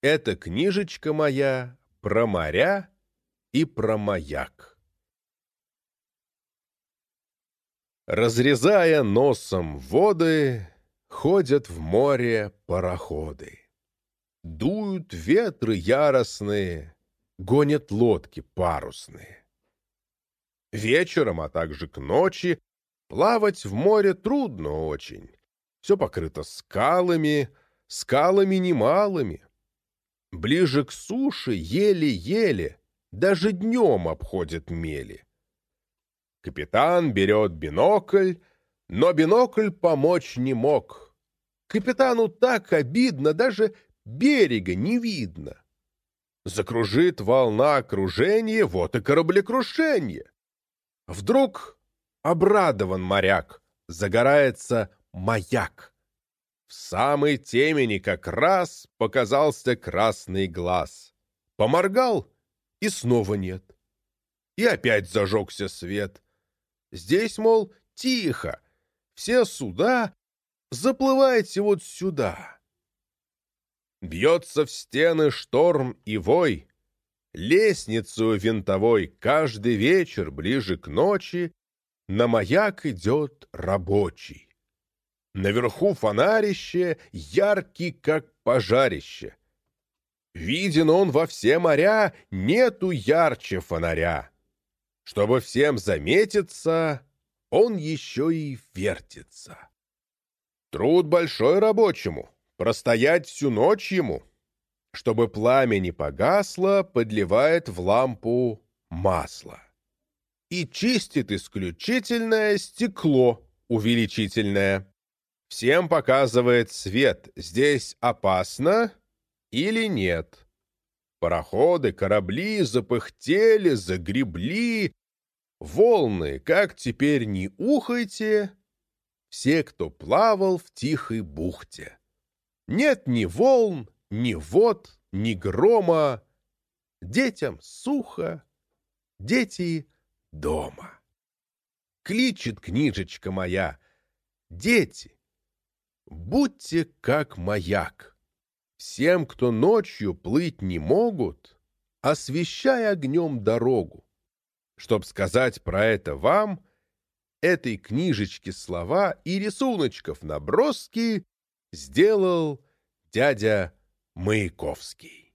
Это книжечка моя про моря и про маяк. Разрезая носом воды, ходят в море пароходы. Дуют ветры яростные, гонят лодки парусные. Вечером, а также к ночи, плавать в море трудно очень. Все покрыто скалами, скалами немалыми. Ближе к суше еле-еле, даже днем обходят мели. Капитан берет бинокль, но бинокль помочь не мог. Капитану так обидно, даже берега не видно. Закружит волна окружение, вот и кораблекрушение. Вдруг обрадован моряк, загорается маяк. В самой темени как раз показался красный глаз. Поморгал, и снова нет. И опять зажегся свет. Здесь, мол, тихо. Все суда заплывайте вот сюда. Бьется в стены шторм и вой. Лестницу винтовой каждый вечер ближе к ночи На маяк идет рабочий. Наверху фонарище, яркий, как пожарище. Виден он во все моря, нету ярче фонаря. Чтобы всем заметиться, он еще и вертится. Труд большой рабочему, простоять всю ночь ему. Чтобы пламя не погасло, подливает в лампу масло. И чистит исключительное стекло увеличительное. Всем показывает свет, здесь опасно или нет. Пароходы, корабли запыхтели, загребли. Волны, как теперь не ухайте, все, кто плавал в тихой бухте. Нет ни волн, ни вод, ни грома. Детям сухо, дети дома. Кличет книжечка моя. Дети, будьте как маяк. Всем, кто ночью плыть не могут, освещай огнем дорогу. Чтоб сказать про это вам, этой книжечки слова и рисуночков наброски сделал дядя Маяковский.